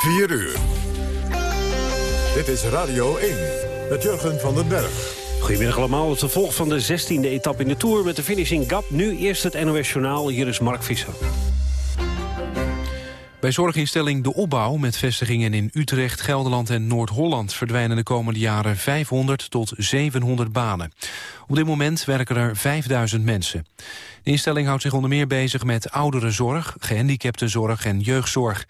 4 uur. Dit is Radio 1 met Jurgen van den Berg. Goedemiddag allemaal. Het vervolg van de 16e etappe in de Tour met de finish in Gap. Nu eerst het NOS Journaal. Hier is Mark Visser. Bij zorginstelling De Opbouw met vestigingen in Utrecht, Gelderland en Noord-Holland verdwijnen de komende jaren 500 tot 700 banen. Op dit moment werken er 5000 mensen. De instelling houdt zich onder meer bezig met ouderenzorg, gehandicaptenzorg en jeugdzorg.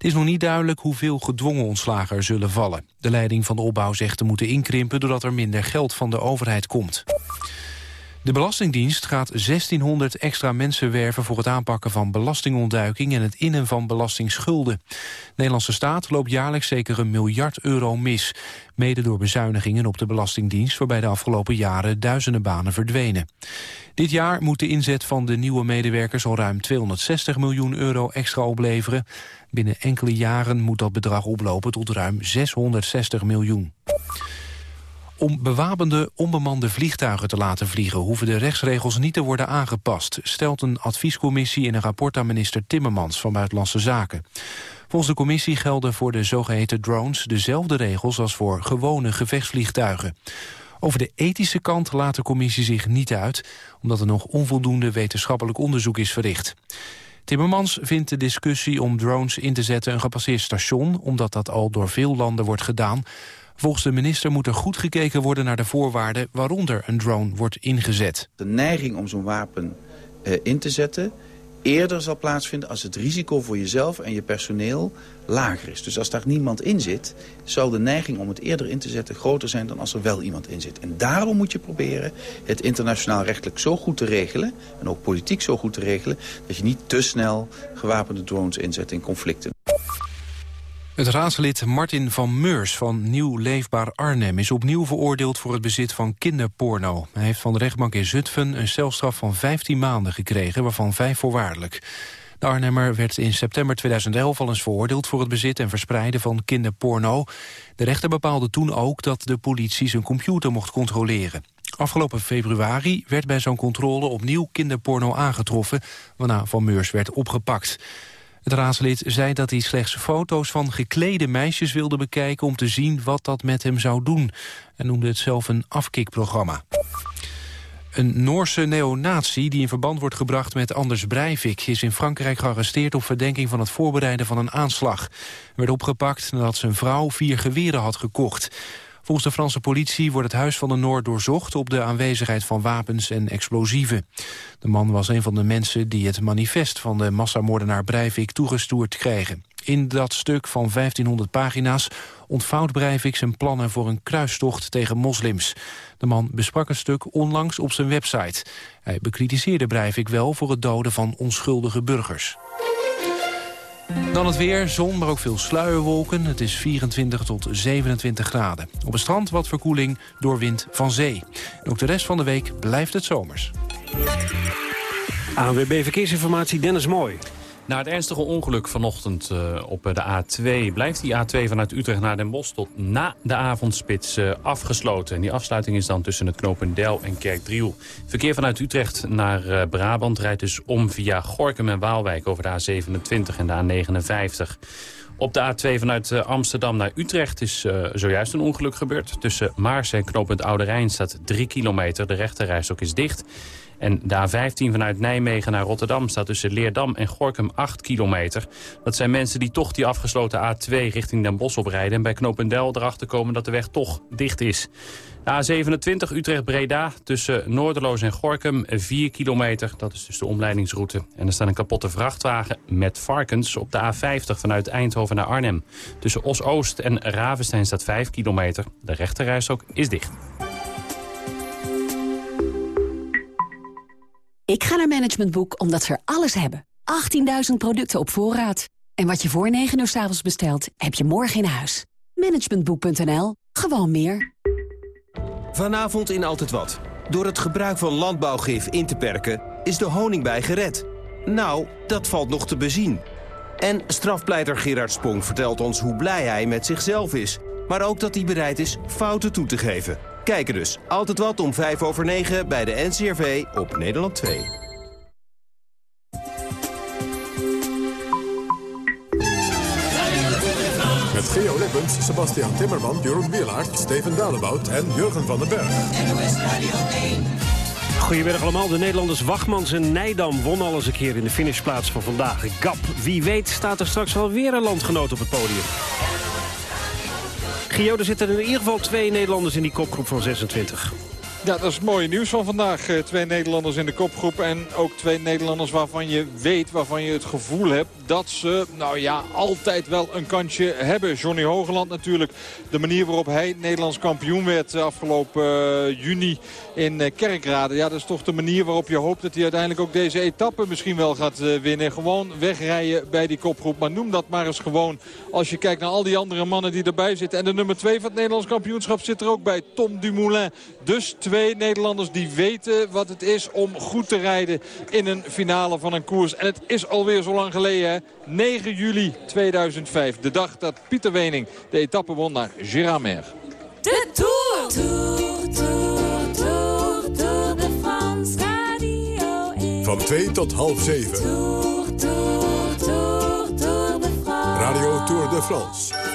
Het is nog niet duidelijk hoeveel gedwongen ontslagen er zullen vallen. De leiding van de opbouw zegt te moeten inkrimpen doordat er minder geld van de overheid komt. De Belastingdienst gaat 1600 extra mensen werven voor het aanpakken van belastingontduiking en het innen van belastingsschulden. De Nederlandse staat loopt jaarlijks zeker een miljard euro mis. Mede door bezuinigingen op de Belastingdienst waarbij de afgelopen jaren duizenden banen verdwenen. Dit jaar moet de inzet van de nieuwe medewerkers al ruim 260 miljoen euro extra opleveren. Binnen enkele jaren moet dat bedrag oplopen tot ruim 660 miljoen. Om bewapende, onbemande vliegtuigen te laten vliegen... hoeven de rechtsregels niet te worden aangepast... stelt een adviescommissie in een rapport aan minister Timmermans van Buitenlandse Zaken. Volgens de commissie gelden voor de zogeheten drones... dezelfde regels als voor gewone gevechtsvliegtuigen. Over de ethische kant laat de commissie zich niet uit... omdat er nog onvoldoende wetenschappelijk onderzoek is verricht. Timmermans vindt de discussie om drones in te zetten een gepasseerd station... omdat dat al door veel landen wordt gedaan... Volgens de minister moet er goed gekeken worden naar de voorwaarden waaronder een drone wordt ingezet. De neiging om zo'n wapen uh, in te zetten eerder zal plaatsvinden als het risico voor jezelf en je personeel lager is. Dus als daar niemand in zit, zal de neiging om het eerder in te zetten groter zijn dan als er wel iemand in zit. En daarom moet je proberen het internationaal rechtelijk zo goed te regelen, en ook politiek zo goed te regelen, dat je niet te snel gewapende drones inzet in conflicten. Het raadslid Martin van Meurs van Nieuw Leefbaar Arnhem... is opnieuw veroordeeld voor het bezit van kinderporno. Hij heeft van de rechtbank in Zutphen een celstraf van 15 maanden gekregen... waarvan vijf voorwaardelijk. De Arnhemmer werd in september 2011 al eens veroordeeld... voor het bezit en verspreiden van kinderporno. De rechter bepaalde toen ook dat de politie zijn computer mocht controleren. Afgelopen februari werd bij zo'n controle opnieuw kinderporno aangetroffen... waarna Van Meurs werd opgepakt. Het raadslid zei dat hij slechts foto's van geklede meisjes wilde bekijken... om te zien wat dat met hem zou doen. En noemde het zelf een afkikprogramma. Een Noorse neonazi die in verband wordt gebracht met Anders Breivik... is in Frankrijk gearresteerd op verdenking van het voorbereiden van een aanslag. Hij werd opgepakt nadat zijn vrouw vier geweren had gekocht. Volgens de Franse politie wordt het huis van de Noord doorzocht... op de aanwezigheid van wapens en explosieven. De man was een van de mensen die het manifest van de massamoordenaar Breivik toegestuurd kregen. In dat stuk van 1500 pagina's ontvouwt Breivik zijn plannen voor een kruistocht tegen moslims. De man besprak een stuk onlangs op zijn website. Hij bekritiseerde Breivik wel voor het doden van onschuldige burgers. Dan het weer, zon, maar ook veel sluierwolken. Het is 24 tot 27 graden. Op het strand wat verkoeling door wind van zee. ook de rest van de week blijft het zomers. ANWB Verkeersinformatie, Dennis Mooi. Na het ernstige ongeluk vanochtend uh, op de A2... blijft die A2 vanuit Utrecht naar Den Bosch tot na de avondspits uh, afgesloten. En die afsluiting is dan tussen het Knopendel en Kerkdriel. Verkeer vanuit Utrecht naar Brabant rijdt dus om via Gorkum en Waalwijk... over de A27 en de A59. Op de A2 vanuit Amsterdam naar Utrecht is zojuist een ongeluk gebeurd. Tussen Maars en knooppunt Oude Rijn staat 3 kilometer. De rechterrijstok is dicht. En de A15 vanuit Nijmegen naar Rotterdam staat tussen Leerdam en Gorkum 8 kilometer. Dat zijn mensen die toch die afgesloten A2 richting Den Bosch oprijden... en bij Knopendel erachter komen dat de weg toch dicht is. De A27 Utrecht-Breda tussen Noorderloos en Gorkum 4 kilometer. Dat is dus de omleidingsroute. En er staat een kapotte vrachtwagen met varkens op de A50 vanuit Eindhoven naar Arnhem. Tussen Os-Oost en Ravenstein staat 5 kilometer. De rechterrijstok is dicht. Ik ga naar Management Boek omdat ze er alles hebben. 18.000 producten op voorraad. En wat je voor 9 uur s avonds bestelt, heb je morgen in huis. Managementboek.nl. Gewoon meer. Vanavond in Altijd Wat. Door het gebruik van landbouwgif in te perken... is de honingbij gered. Nou, dat valt nog te bezien. En strafpleiter Gerard Spong vertelt ons hoe blij hij met zichzelf is. Maar ook dat hij bereid is fouten toe te geven. Kijken dus. Altijd wat om 5 over 9 bij de NCRV op Nederland 2. Met Geo Lippens, Sebastian Timmerman, Jeroen Wielaert, Steven Dalebout en Jurgen van den Berg. NOS Radio 1. Goedemiddag allemaal. De Nederlanders Wachmans en Nijdam won al eens een keer in de finishplaats van vandaag. Gap, wie weet staat er straks wel weer een landgenoot op het podium. Gio, er zitten in ieder geval twee Nederlanders in die kopgroep van 26. Ja, dat is het mooie nieuws van vandaag. Eh, twee Nederlanders in de kopgroep en ook twee Nederlanders waarvan je weet, waarvan je het gevoel hebt dat ze, nou ja, altijd wel een kansje hebben. Johnny Hogeland natuurlijk, de manier waarop hij Nederlands kampioen werd afgelopen uh, juni in Kerkrade. Ja, dat is toch de manier waarop je hoopt dat hij uiteindelijk ook deze etappe misschien wel gaat winnen. Gewoon wegrijden bij die kopgroep. Maar noem dat maar eens gewoon als je kijkt naar al die andere mannen die erbij zitten. En de nummer 2 van het Nederlands kampioenschap zit er ook bij, Tom Dumoulin. Dus twee Nederlanders die weten wat het is om goed te rijden in een finale van een koers. En het is alweer zo lang geleden, 9 juli 2005. De dag dat Pieter Wening de etappe won naar Giramer. De Tour! Tour, Tour, Tour, Tour de France Radio 1. Van 2 tot half 7. Tour, Tour, Tour, Tour de France. Radio Tour de France.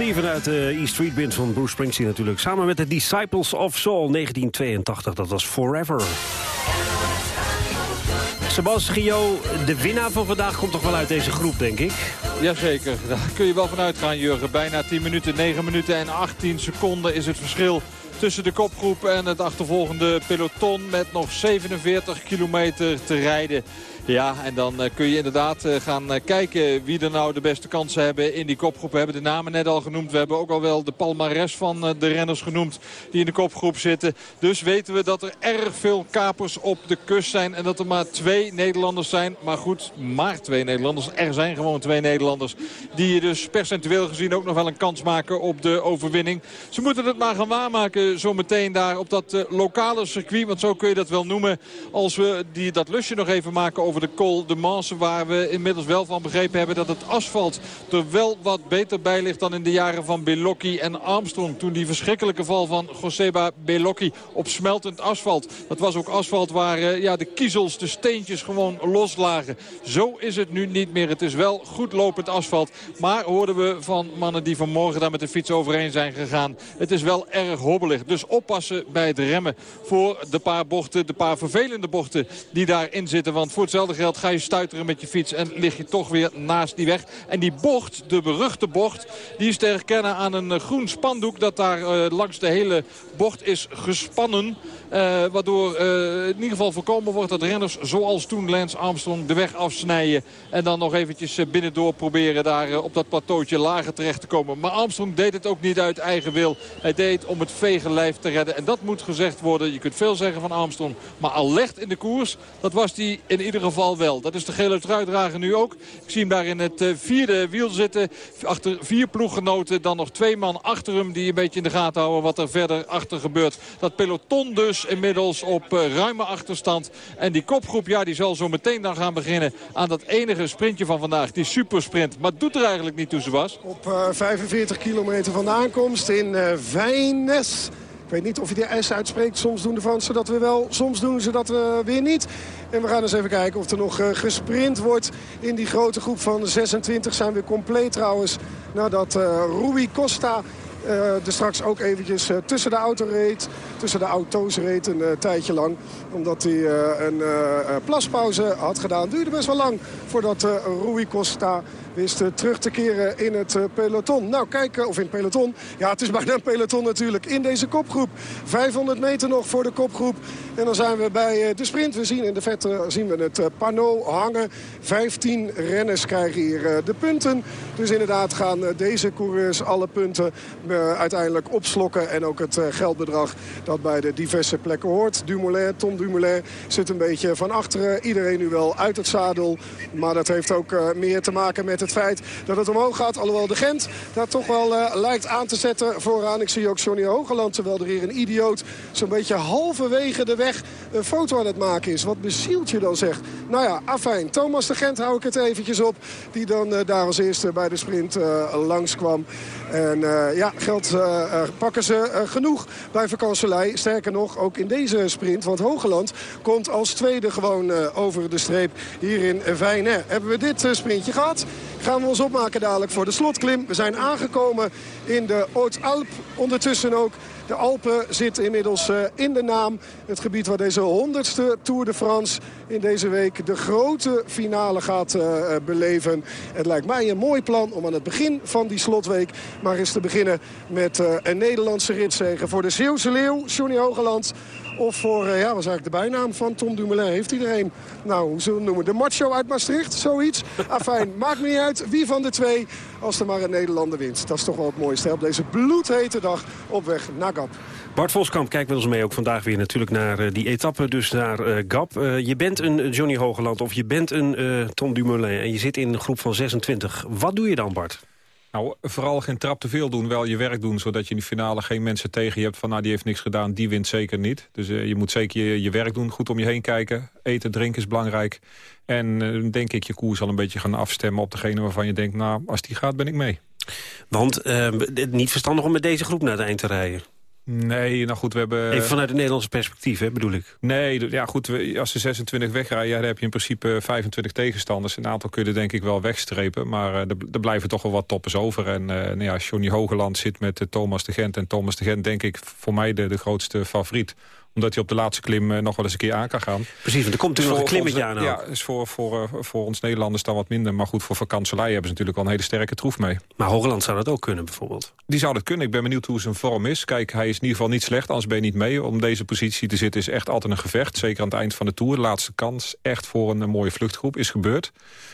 Steven uit de E Street Band van Bruce Springsteen natuurlijk. Samen met de Disciples of Soul 1982, dat was Forever. Sebastio, de winnaar van vandaag komt toch wel uit deze groep, denk ik? Jazeker, daar kun je wel van uitgaan, Jurgen. Bijna 10 minuten, 9 minuten en 18 seconden is het verschil tussen de kopgroep en het achtervolgende peloton met nog 47 kilometer te rijden. Ja, en dan eh, kun je inderdaad eh, gaan eh, kijken wie er nou de beste kansen hebben in die kopgroep. We hebben de namen net al genoemd. We hebben ook al wel de palmares van de renners genoemd die in de kopgroep zitten. Dus weten we dat er erg veel kapers op de kust zijn. En dat er maar twee Nederlanders zijn. Maar goed, maar twee Nederlanders. Er zijn gewoon twee Nederlanders. Die je dus percentueel gezien ook nog wel een kans maken op de overwinning. Ze moeten het maar gaan waarmaken zometeen daar op dat lokale circuit. Want zo kun je dat wel noemen. Als we die, dat lusje nog even maken over de Col de Manse. Waar we inmiddels wel van begrepen hebben dat het asfalt er wel wat beter bij ligt dan in de jaren van Belocchi en Armstrong. Toen die verschrikkelijke val van Joseba Belocchi op smeltend asfalt. Dat was ook asfalt waar eh, ja, de kiezels, de steentjes gewoon loslagen. Zo is het nu niet meer. Het is wel goed lopend asfalt. Maar hoorden we van mannen die vanmorgen daar met de fiets overheen zijn gegaan. Het is wel erg hobbelig. Dus oppassen bij het remmen voor de paar bochten, de paar vervelende bochten die daarin zitten. Want voor ga je stuiteren met je fiets en lig je toch weer naast die weg. En die bocht, de beruchte bocht, die is te herkennen aan een eh, groen spandoek dat daar uh, langs de hele bocht is gespannen. Uh, waardoor in ieder geval voorkomen wordt dat renners zoals toen Lance Armstrong de weg afsnijden. En dan nog eventjes binnendoor proberen daar op dat plateautje lager terecht te komen. Maar Armstrong deed het ook niet uit eigen wil. Hij deed om het vege lijf te redden. En dat moet gezegd worden. Je kunt veel zeggen van Armstrong. Maar al legt in de koers, dat was hij in ieder geval wel. Dat is de gele truitdrager nu ook. Ik zie hem daar in het vierde wiel zitten. Achter vier ploeggenoten. Dan nog twee man achter hem die een beetje in de gaten houden wat er verder achter gebeurt. Dat peloton dus inmiddels op uh, ruime achterstand. En die kopgroep ja, die zal zo meteen dan gaan beginnen aan dat enige sprintje van vandaag. Die supersprint. Maar doet er eigenlijk niet toe, was. Op uh, 45 kilometer van de aankomst in uh. Ik weet niet of je de S uitspreekt. Soms doen de Fransen dat we wel, soms doen ze dat uh, weer niet. En we gaan eens even kijken of er nog uh, gesprint wordt in die grote groep van 26. Zijn we compleet trouwens nadat uh, Rui Costa uh, er straks ook eventjes tussen de auto reed. Tussen de auto's reed een tijdje lang. Omdat hij een plaspauze had gedaan. Duurde best wel lang voordat Rui Costa wist terug te keren in het peloton. Nou, kijken, of in het peloton. Ja, het is bijna een peloton natuurlijk in deze kopgroep. 500 meter nog voor de kopgroep. En dan zijn we bij de sprint. We zien in de vette zien we het panneau hangen. 15 renners krijgen hier de punten. Dus inderdaad gaan deze coureurs alle punten uiteindelijk opslokken. En ook het geldbedrag dat bij de diverse plekken hoort. Dumoulin, Tom Dumoulin zit een beetje van achteren. Iedereen nu wel uit het zadel. Maar dat heeft ook uh, meer te maken met het feit dat het omhoog gaat. Alhoewel de Gent daar toch wel lijkt aan te zetten vooraan. Ik zie ook Johnny Hogeland, terwijl er hier een idioot zo'n beetje halverwege de weg een foto aan het maken is. Wat bezielt je dan zegt. Nou ja, afijn. Thomas de Gent hou ik het eventjes op. Die dan daar als eerste bij de sprint langskwam. En ja, geld pakken ze genoeg bij Vakanselij. Sterker nog, ook in deze sprint. Want Hogeland komt als tweede gewoon uh, over de streep hier in Vijnen. Hebben we dit sprintje gehad? Gaan we ons opmaken dadelijk voor de slotklim. We zijn aangekomen in de Haute-Alp. Ondertussen ook de Alpen zitten inmiddels uh, in de naam. Het gebied waar deze honderdste Tour de France in deze week de grote finale gaat beleven. Het lijkt mij een mooi plan om aan het begin van die slotweek maar eens te beginnen met een Nederlandse ritzegen voor de Zeeuwse Leeuw, Johnny Hogeland. Of voor, uh, ja, wat is eigenlijk de bijnaam van Tom Dumoulin? Heeft iedereen, nou, hoe zullen we het noemen? De macho uit Maastricht, zoiets. Afijn, maakt me niet uit wie van de twee, als er maar een Nederlander wint. Dat is toch wel het mooiste op deze bloedhete dag op weg naar Gap. Bart Voskamp kijkt met ons mee ook vandaag weer natuurlijk naar uh, die etappe, dus naar uh, Gap. Uh, je bent een Johnny Hogeland of je bent een Tom Dumoulin en je zit in een groep van 26. Wat doe je dan, Bart? Nou, vooral geen trap te veel doen, wel je werk doen... zodat je in de finale geen mensen tegen je hebt van... nou, die heeft niks gedaan, die wint zeker niet. Dus uh, je moet zeker je, werk doen, goed om je heen kijken. Eten, drinken is belangrijk. En uh, denk ik je koers al een beetje gaan afstemmen op degene waarvan je denkt... nou, als die gaat, ben ik mee. Want uh, niet verstandig om met deze groep naar het eind te rijden. Nee, nou goed, we hebben... Even vanuit het Nederlandse perspectief, hè, bedoel ik. Nee, ja goed, we- als ze 26 wegrijden, ja, dan heb je in principe 25 tegenstanders. Een aantal kun je er denk ik wel wegstrepen, maar eh, er, er blijven toch wel wat toppers over. En eh nou ja, Johnny Hogeland zit met eh, Thomas de Gent. En Thomas de Gent denk ik voor mij de, de grootste favoriet omdat hij op de laatste klim eh, nog wel eens een keer aan kan gaan. Precies, want er komt natuurlijk nog een klimmetje aan ook. Ja, is voor, voor, eh, voor ons Nederlanders dan wat minder. Maar goed, voor vakantielei hebben ze natuurlijk al een hele sterke troef mee. Maar Hogeland zou dat ook kunnen bijvoorbeeld. Die zou dat kunnen. Ik ben benieuwd hoe zijn vorm is. Kijk, hij is in ieder geval niet slecht, anders ben je niet mee. Om deze positie te zitten is echt altijd een gevecht. Zeker aan het eind van de Tour. De laatste kans echt voor een, mooie vluchtgroep is gebeurd.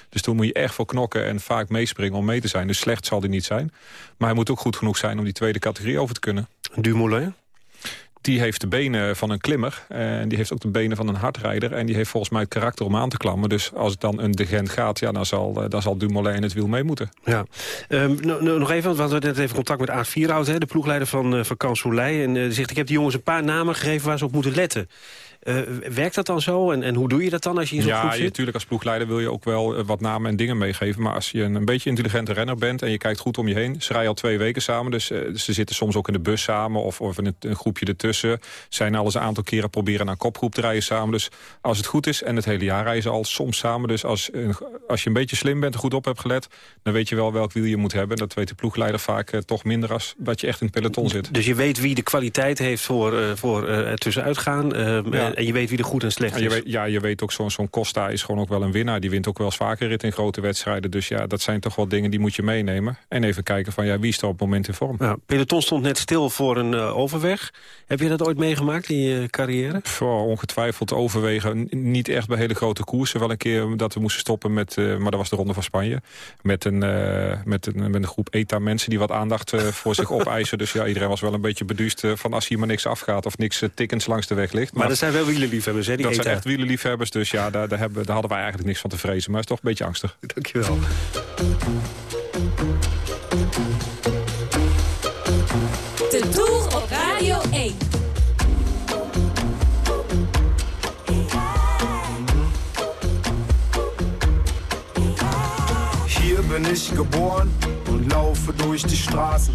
Dus toen moet je echt voor knokken en vaak meespringen om mee te zijn. Dus slecht zal hij niet zijn. Maar hij moet ook goed genoeg zijn om die tweede categorie over te kunnen. Dumoulin? Die heeft de benen van een klimmer. En die heeft ook de benen van een hardrijder. En die heeft volgens mij het karakter om aan te klammen. Dus als het dan een de Gent gaat, ja, dan, zal, eh, dan zal Dumoulin in het wiel mee moeten. Ja. Ehm, no- no- nog even, want we hadden net even contact met Aard Vierhout... Hè, de ploegleider van, uh, van Kans. En eh, zegt, ik heb die jongens een paar namen gegeven waar ze op moeten letten. Eh, werkt dat dan zo? En, en hoe doe je dat dan als je in zo'n Ja, groep zit? natuurlijk als ploegleider wil je ook wel eh, wat namen en dingen meegeven. Maar als je een, een beetje intelligente renner bent en je kijkt goed om je heen... ze rijden al twee weken samen, dus eh, ze zitten soms ook in de bus samen... of, of in een, een groepje ertussen. Zijn al eens een aantal keren proberen naar kopgroep te rijden samen. Dus als het goed is, en het hele jaar rijden ze al soms samen... dus als, een- als je een beetje slim bent en goed op hebt gelet... dan weet je wel welk wiel je moet hebben. Dat weet de ploegleider vaak toch minder als dat je echt in het peloton zit. Dus je weet wie de kwaliteit heeft voor, voor er tussenuit gaan. Ja. En je weet wie er goed en slecht En je is. weet, ja, je weet ook, zo'n zo'n Costa is gewoon ook wel een winnaar. Die wint ook wel eens vaker rit in grote wedstrijden. Dus ja, dat zijn toch wel dingen die moet je meenemen. En even kijken van ja, wie is er op het moment in vorm. Ja, peloton stond net stil voor een eh, overweg. Heb je dat ooit meegemaakt in je carrière? Pff, oh, ongetwijfeld overwegen. Niet echt bij hele grote koersen. Wel een keer dat we moesten stoppen met, eh, maar dat was de Ronde van Spanje. Met een, eh, met een, met een groep ETA-mensen die wat aandacht voor zich opeisen. Dus ja, iedereen was wel een beetje beduust van als hier maar niks afgaat of niks tikkens langs de weg ligt. Maar, dat zijn wel wielerliefhebbers, hè? Die dat zijn echt wielerliefhebbers, dus ja, daar, daar, hebben, daar hadden wij eigenlijk niks van te vrezen. Maar het is toch een beetje angstig. Dankjewel. De Tour op Radio 1. Hier bin ich geboren und laufe durch die Straßen.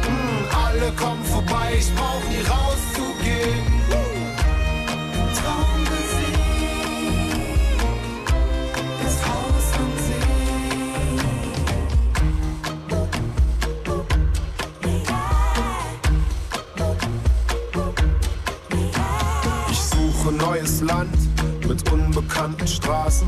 Alle kommen vorbei, ich brauch nie rauszugehen. Traummusik, das Haus am Ich suche neues Land mit unbekannten Straßen.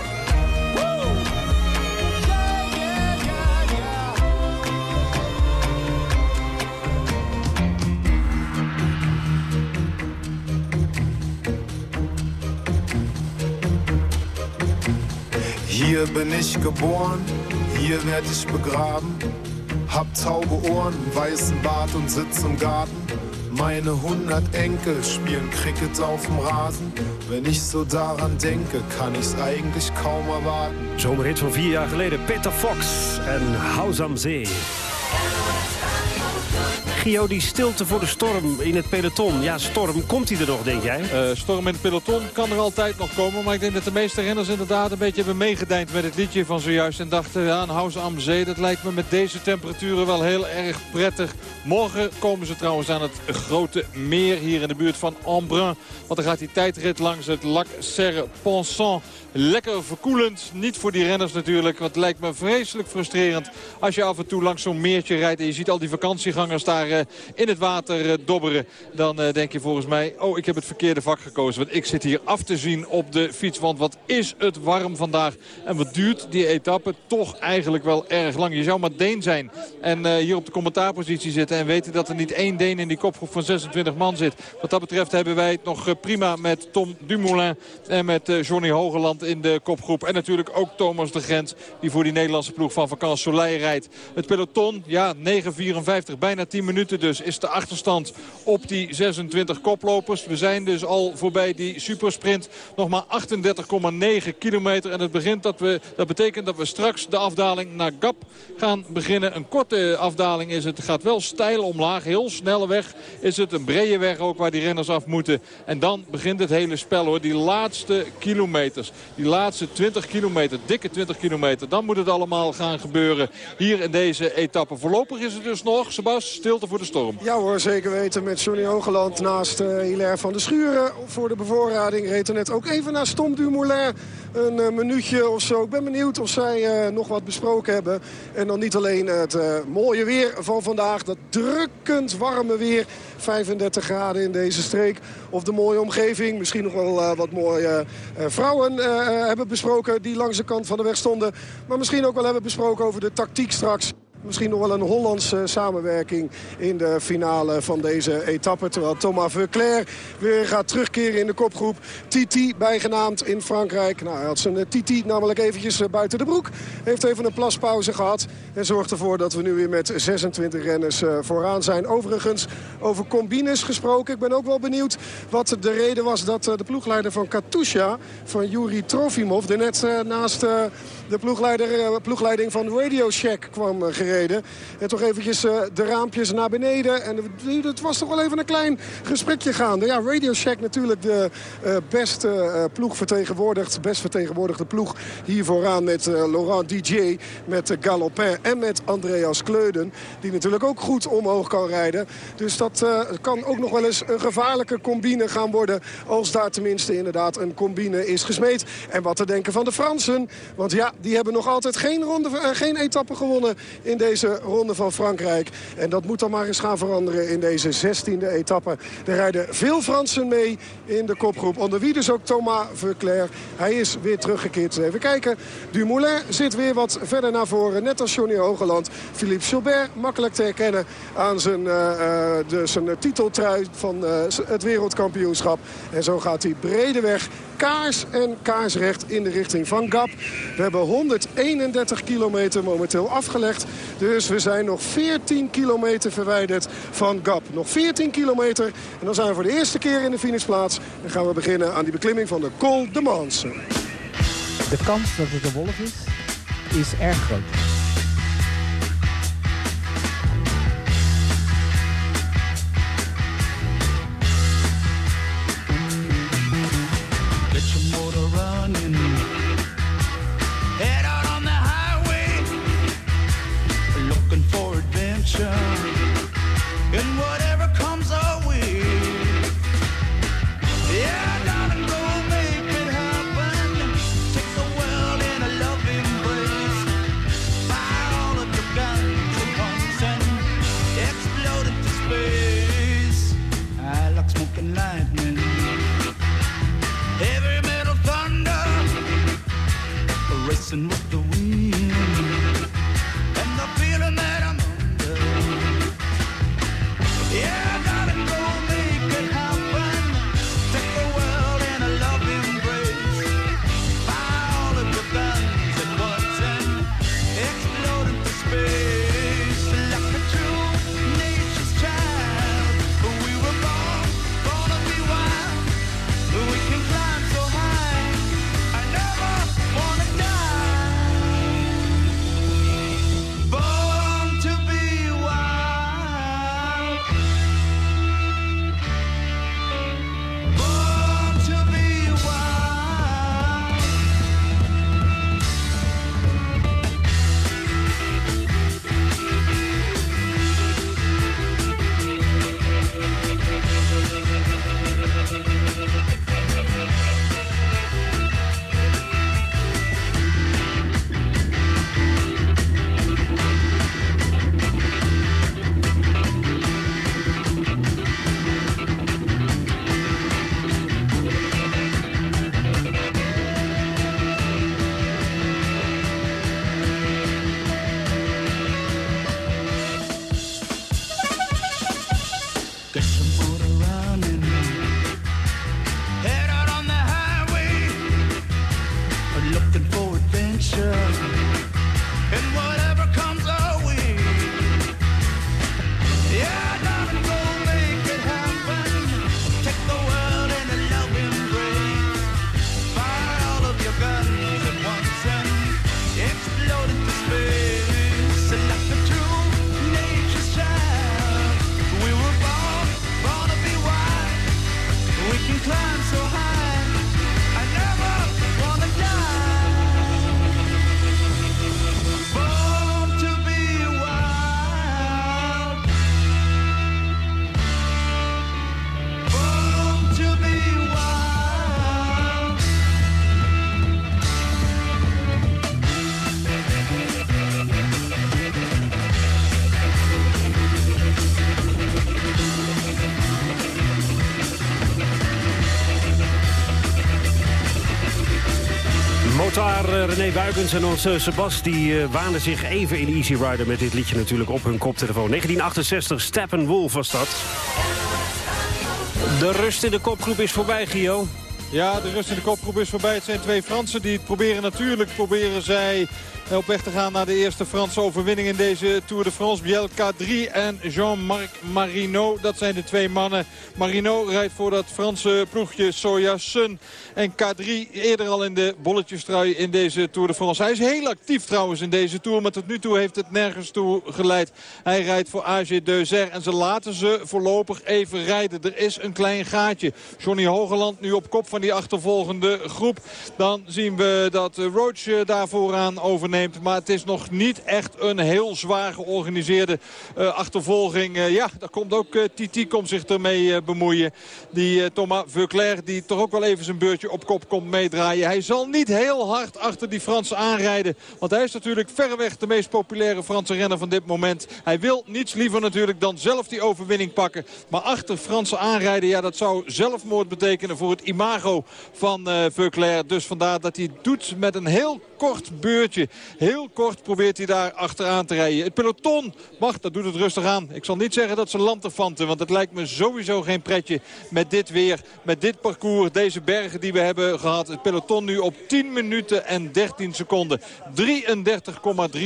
Hier bin ich geboren, hier werd ich begraben. Hab taube Ohren, weißen Bart und sitz im Garten. Meine hundert Enkel spielen Cricket auf dem Rasen. Wenn ich so daran denke, kann ich's eigenlijk kaum erwarten. Zomerhit van vier jaar geleden. Peter Fox en Haus am Zee. Gio, die stilte voor de storm in het peloton. Ja, storm, komt hij er nog, denk jij? Eh, storm in het peloton kan er altijd nog komen. Maar ik denk dat de meeste renners inderdaad een beetje hebben meegedeind met het liedje van zojuist. En dachten, ja, een Haus am Zee, dat lijkt me met deze temperaturen wel heel erg prettig. Morgen komen ze trouwens aan het grote meer hier in de buurt van Embrun. Want dan gaat die tijdrit langs het Lac Serre-Pensant. Lekker verkoelend. Niet voor die renners natuurlijk. Want het lijkt me vreselijk frustrerend als je af en toe langs zo'n meertje rijdt. En je ziet al die vakantiegangers daar in het water eh, dobberen. Dan eh, denk je volgens mij, oh ik heb het verkeerde vak gekozen. Want ik zit hier af te zien op de fiets. Want wat is het warm vandaag. En wat duurt die etappe toch eigenlijk wel erg lang. Je zou maar Deen zijn. En eh, hier op de commentaarpositie zitten. En weten dat er niet één Deen in die kopgroep van 26 man zit. Wat dat betreft hebben wij het nog eh, prima met Tom Dumoulin. En met eh, Johnny Hogeland in de kopgroep. En natuurlijk ook Thomas de Gent. Die voor die Nederlandse ploeg van Vakant Soleil rijdt. Het peloton, ja 9.54. Bijna 10 minuten dus is de achterstand op die 26 koplopers. We zijn dus al voorbij die supersprint. Nog maar 38,9 kilometer. En het begint dat, we, dat betekent dat we straks de afdaling naar Gap gaan beginnen. Een korte afdaling is het. Het gaat wel steil omlaag. Heel snelle weg is het. Een brede weg ook waar die renners af moeten. En dan begint het hele spel hoor. Die laatste kilometers. Die laatste 20 kilometer. Dikke 20 kilometer. Dan moet het allemaal gaan gebeuren. Hier in deze etappe. Voorlopig is het dus nog, Sebas, stilte voor de storm. Ja hoor, zeker weten met Johnny Hogeland naast uh, Hilaire van der Schuren. Voor de bevoorrading reed er net ook even naar Tom Dumoulin. Een uh, minuutje of zo. Ik ben benieuwd of zij uh, nog wat besproken hebben. En dan niet alleen het mooie weer van vandaag. Dat drukkend warme weer. 35 graden in deze streek. Of de mooie omgeving. Misschien nog wel wat mooie vrouwen hebben besproken die langs de kant van de weg stonden. Maar misschien ook wel hebben besproken over de tactiek straks. Misschien nog wel een Hollandse samenwerking in de finale van deze etappe. Terwijl Thomas Verclair weer gaat terugkeren in de kopgroep. Titi bijgenaamd in Frankrijk. Nou, hij had zijn Titi namelijk eventjes buiten de broek. Heeft even een plaspauze gehad. En zorgt ervoor dat we nu weer met 26 renners vooraan zijn. Overigens over combines gesproken. Ik ben ook wel benieuwd wat de reden was dat de ploegleider van Katusha... van Yuri Trofimov, de net naast de ploegleider, ploegleiding van Radio Shack kwam gereden En toch eventjes uh, de raampjes naar beneden. En het was toch wel even een klein gesprekje gaande. Ja, Radio Shack natuurlijk de uh, beste uh, ploeg vertegenwoordigd. Best vertegenwoordigde ploeg hier vooraan met Laurent DJ, met Galopin en met Andreas Kleuden. Die natuurlijk ook goed omhoog kan rijden. Dus dat kan ook nog wel eens een gevaarlijke combine gaan worden. Als daar tenminste inderdaad een combine is gesmeed. En wat te denken van de Fransen. Want ja, die hebben nog altijd geen, ronde, geen etappe gewonnen in deze ronde van Frankrijk. En dat moet dan maar eens gaan veranderen in deze 16e etappe. Er rijden veel Fransen mee in de kopgroep. Onder wie dus ook Thomas Verclair. Hij is weer teruggekeerd. Even kijken. Dumoulin zit weer wat verder naar voren. Net als Johnny Hogeland. Philippe Gilbert makkelijk te herkennen aan zijn, uh, zijn titeltrui van uh, het wereldkampioenschap. En zo gaat hij brede weg kaars en kaarsrecht in de richting van Gap. We hebben 131 kilometer momenteel afgelegd. Dus we zijn nog 14 kilometer verwijderd van Gap. Nog 14 kilometer en dan zijn we voor de eerste keer in de finishplaats. En gaan we beginnen aan die beklimming van de Col de Mans. De kans dat het een wolf is, is erg groot. Buikens en onze Sebas. Die uh, waanden zich even in Easy Rider met dit liedje natuurlijk op hun koptelefoon. 1968, Steppenwolf was dat. De rust in de kopgroep is voorbij, Gio. Ja, de rust in de kopgroep is voorbij. Het zijn twee Fransen die het proberen. Natuurlijk proberen zij op weg te gaan naar de eerste Franse overwinning in deze Tour de France. Biel K3 en Jean-Marc Marino. Dat zijn de twee mannen. Marino rijdt voor dat Franse ploegje Soja Sun. En K3 eerder al in de bolletjestrui in deze Tour de France. Hij is heel actief trouwens in deze Tour. Maar tot nu toe heeft het nergens toe geleid. Hij rijdt voor AG Deuzer. En ze laten ze voorlopig even rijden. Er is een klein gaatje. Johnny Hogeland nu op kop van die achtervolgende groep. Dan zien we dat Roach daar vooraan overneemt. Maar het is nog niet echt een heel zwaar georganiseerde uh, achtervolging. Uh, ja, daar komt ook uh, Titi komt zich ermee bemoeien. Die Thomas Veuclair die toch ook wel even zijn beurtje op kop komt meedraaien. Hij zal niet heel hard achter die Fransen aanrijden. Want hij is natuurlijk verreweg de meest populaire Franse renner van dit moment. Hij wil niets liever natuurlijk dan zelf die overwinning pakken. Maar achter Fransen aanrijden, ja dat zou zelfmoord betekenen voor het imago van Veuclair. Dus vandaar dat hij doet met een heel kort beurtje. Heel kort probeert hij daar achteraan te rijden. Het peloton, mag, dat doet het rustig aan. Ik zal niet zeggen dat ze lanterfanten, want het lijkt me sowieso geen pretje met dit weer. Met dit parcours, deze bergen die we hebben gehad. Het peloton nu op 10 minuten en 13 seconden. 33,3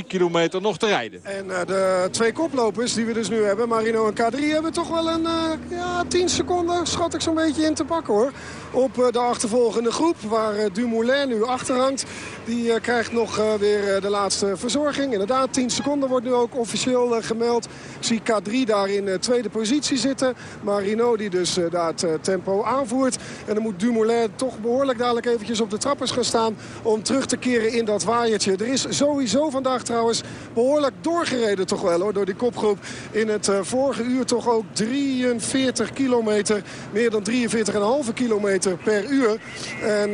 kilometer nog te rijden. En uh, de twee koplopers die we dus nu hebben, Marino en K3, hebben toch wel een uh, ja, 10 seconden, schat ik zo'n beetje in te pakken hoor. Op uh, de achtervolgende groep, waar Dumoulin nu achter hangt. Die krijgt nog weer de laatste verzorging. Inderdaad, 10 seconden wordt nu ook officieel gemeld. Ik zie K3 daar in tweede positie zitten. Marino die dus daar het tempo aanvoert. En dan moet Dumoulin toch behoorlijk dadelijk eventjes op de trappers gaan staan... om terug te keren in dat waaiertje. Er is sowieso vandaag trouwens behoorlijk doorgereden toch wel hoor, door die kopgroep. In het vorige uur toch ook 43 kilometer. Meer dan 43,5 kilometer per uur. En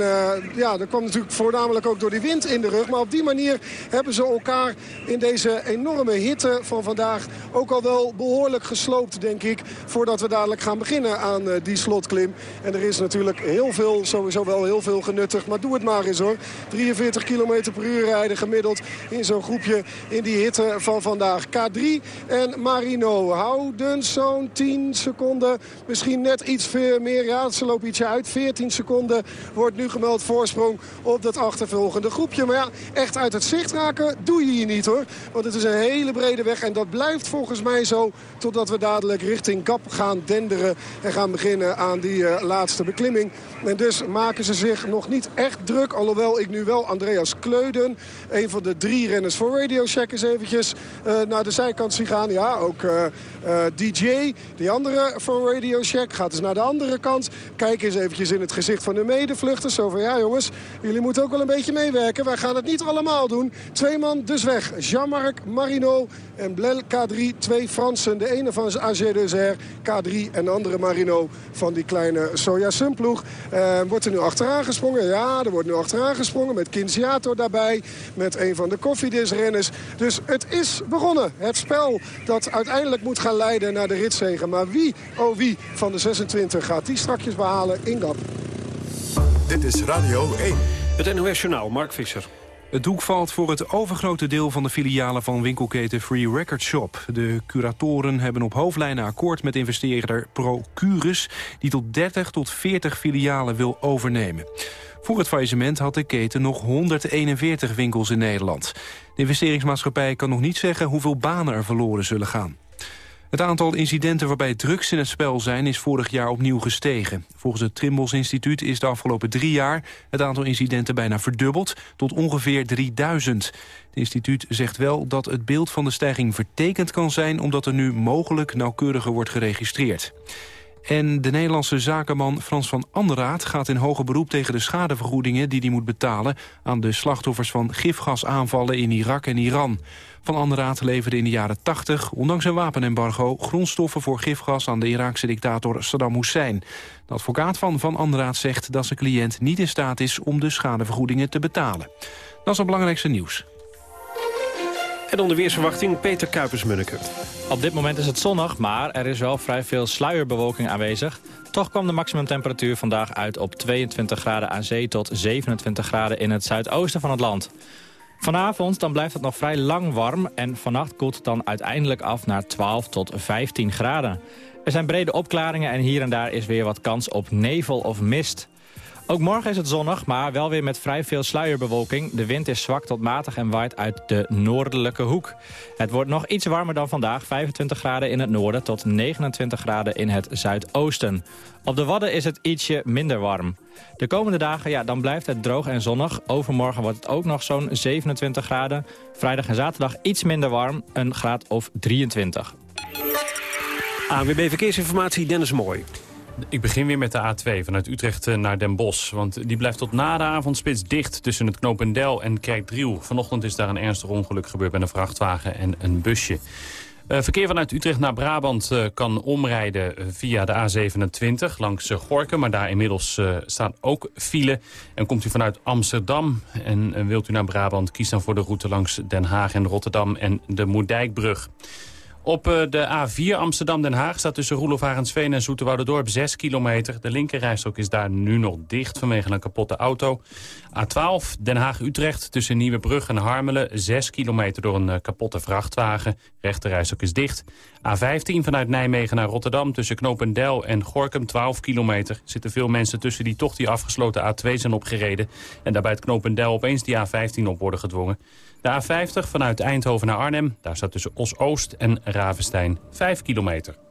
ja, dat kwam natuurlijk voornamelijk ook door die wind in de rug. Maar op die manier hebben ze elkaar in deze enorme hitte van vandaag ook al wel behoorlijk gesloopt, denk ik. Voordat we dadelijk gaan beginnen aan uh, die slotklim. En er is natuurlijk heel veel, sowieso wel heel veel genuttigd. Maar doe het maar eens hoor. 43 kilometer per uur rijden gemiddeld in zo'n groepje in die hitte van vandaag. K3 en Marino houden zo'n 10 seconden. Misschien net iets meer. Ja, ze lopen ietsje uit. 14 seconden wordt nu gemeld voorsprong op dat achtervolgende groepje. Maar ja, echt uit het zicht raken doe je hier niet hoor. Want het is een hele brede weg en dat blijft volgens mij zo... totdat we dadelijk richting Kap gaan denderen en gaan beginnen aan die uh, laatste beklimming. En dus maken ze zich nog niet echt druk. Alhoewel ik nu wel Andreas Kleuden, een van de drie renners voor Radio Shack... eens eventjes uh, naar de zijkant zie gaan. Ja, ook uh, DJ, die andere van Radio Shack, gaat eens naar de andere kant. Kijk eens eventjes in het gezicht van de medevluchters. Zo van, ja jongens, jullie moeten ook wel een beetje meewerken. Wij gaan het niet allemaal doen. Twee man dus weg. Jean-Marc Marino en Blel K3. Twee Fransen. De ene van AG Deser, K3 en de andere Marino van die kleine Soja Sunploeg. Uh, wordt er nu achteraan gesprongen? Ja, er wordt nu achteraan gesprongen met Kinciato daarbij. Met een van de koffiedisrenners. Dus het is begonnen. Het spel dat uiteindelijk moet gaan leiden naar de ritzegen. Maar wie, oh wie, van de 26 gaat die strakjes behalen in Gap. Dit is Radio 1. Het NOS Journaal, Mark Visser. Het doek valt voor het overgrote deel van de filialen van winkelketen Free Record Shop. De curatoren hebben op hoofdlijnen akkoord met investeerder Procurus... die tot 30 tot 40 filialen wil overnemen. Voor het faillissement had de keten nog 141 winkels in Nederland. De investeringsmaatschappij kan nog niet zeggen hoeveel banen er verloren zullen gaan. Het aantal incidenten waarbij drugs in het spel zijn is vorig jaar opnieuw gestegen. Volgens het Trimbos Instituut is de afgelopen drie jaar het aantal incidenten bijna verdubbeld tot ongeveer 3000. Het instituut zegt wel dat het beeld van de stijging vertekend kan zijn omdat er nu mogelijk nauwkeuriger wordt geregistreerd. En de Nederlandse zakenman Frans van Anderaat gaat in hoger beroep tegen de schadevergoedingen die hij moet betalen aan de slachtoffers van gifgasaanvallen in Irak en Iran. Van Anderaat leverde in de jaren 80, ondanks een wapenembargo, grondstoffen voor gifgas aan de Iraakse dictator Saddam Hussein. De advocaat van Van Anderaat zegt dat zijn cliënt niet in staat is om de schadevergoedingen te betalen. Dat is het belangrijkste nieuws. En de weersverwachting, Peter Kuipers-Munneke. Op dit moment is het zonnig, maar er is wel vrij veel sluierbewolking aanwezig. Toch kwam de maximumtemperatuur vandaag uit op 22 graden aan zee... tot 27 graden in het zuidoosten van het land. Vanavond dan blijft het nog vrij lang warm... en vannacht koelt het dan uiteindelijk af naar 12 tot 15 graden. Er zijn brede opklaringen en hier en daar is weer wat kans op nevel of mist. Ook morgen is het zonnig, maar wel weer met vrij veel sluierbewolking. De wind is zwak tot matig en waait uit de noordelijke hoek. Het wordt nog iets warmer dan vandaag. 25 graden in het noorden tot 29 graden in het zuidoosten. Op de Wadden is het ietsje minder warm. De komende dagen ja, dan blijft het droog en zonnig. Overmorgen wordt het ook nog zo'n 27 graden. Vrijdag en zaterdag iets minder warm, een graad of 23. ANWB Verkeersinformatie, Dennis Mooi. Ik begin weer met de A2 vanuit Utrecht eh, naar Den Bosch. Want die blijft tot na de avondspits dicht tussen het Knopendel en Kerkdriel. Vanochtend is daar een ernstig ongeluk gebeurd met een vrachtwagen en een busje. Uh, verkeer vanuit Utrecht naar Brabant uh, kan omrijden via de A27 langs uh, Gorken. Maar daar inmiddels staat ook file. En komt u vanuit Amsterdam en wilt u naar Brabant... kies dan voor de route langs Den Haag en Rotterdam en de Moerdijkbrug. Op eh, de A4 Amsterdam-Den Haag staat tussen Roelof Arendsveen en Zoeterwoude-dorp 6 kilometer. De linkerrijstrook is daar nu nog dicht vanwege een kapotte auto. A12 Den Haag-Utrecht tussen Nieuwebrug en Harmelen 6 kilometer door een eh, kapotte vrachtwagen. Rechterrijstrook is dicht. A15 vanuit Nijmegen naar Rotterdam tussen Knopendel en Gorkum 12 kilometer. Zitten veel mensen tussen die toch die afgesloten A2 zijn opgereden. En daarbij het Knopendel opeens die A15 op worden gedwongen. De A50 vanuit Eindhoven naar Arnhem. Daar staat tussen Os-Oost en Ravenstein 5 kilometer.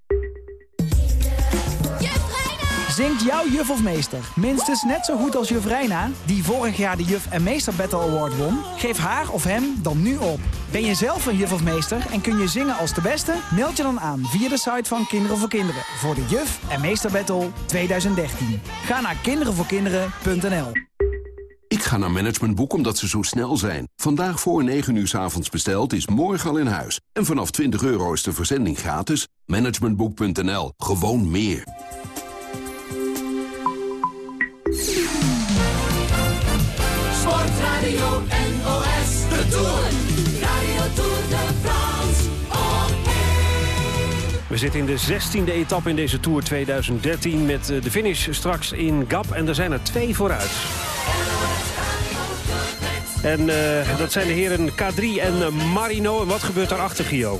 Zingt jouw juf of meester minstens net zo goed als juf Reina... die vorig jaar de Juf en Meester Battle Award won? Geef haar of hem dan nu op. Ben je zelf een juf of meester en kun je zingen als de beste? Meld je dan aan via de site van Kinderen voor Kinderen... voor de Juf en Meester Battle 2013. Ga naar kinderenvoorkinderen.nl Ik ga naar Managementboek omdat ze zo snel zijn. Vandaag voor 9 uur s avonds besteld is morgen al in huis. En vanaf 20 euro is de verzending gratis. Managementboek.nl. Gewoon meer. We zitten in de 16e etappe in deze Tour 2013 met eh, de finish straks in Gap. En er zijn er twee vooruit. En uh, dat zijn de heren K3 en uh, Marino. En wat gebeurt daarachter, Gio?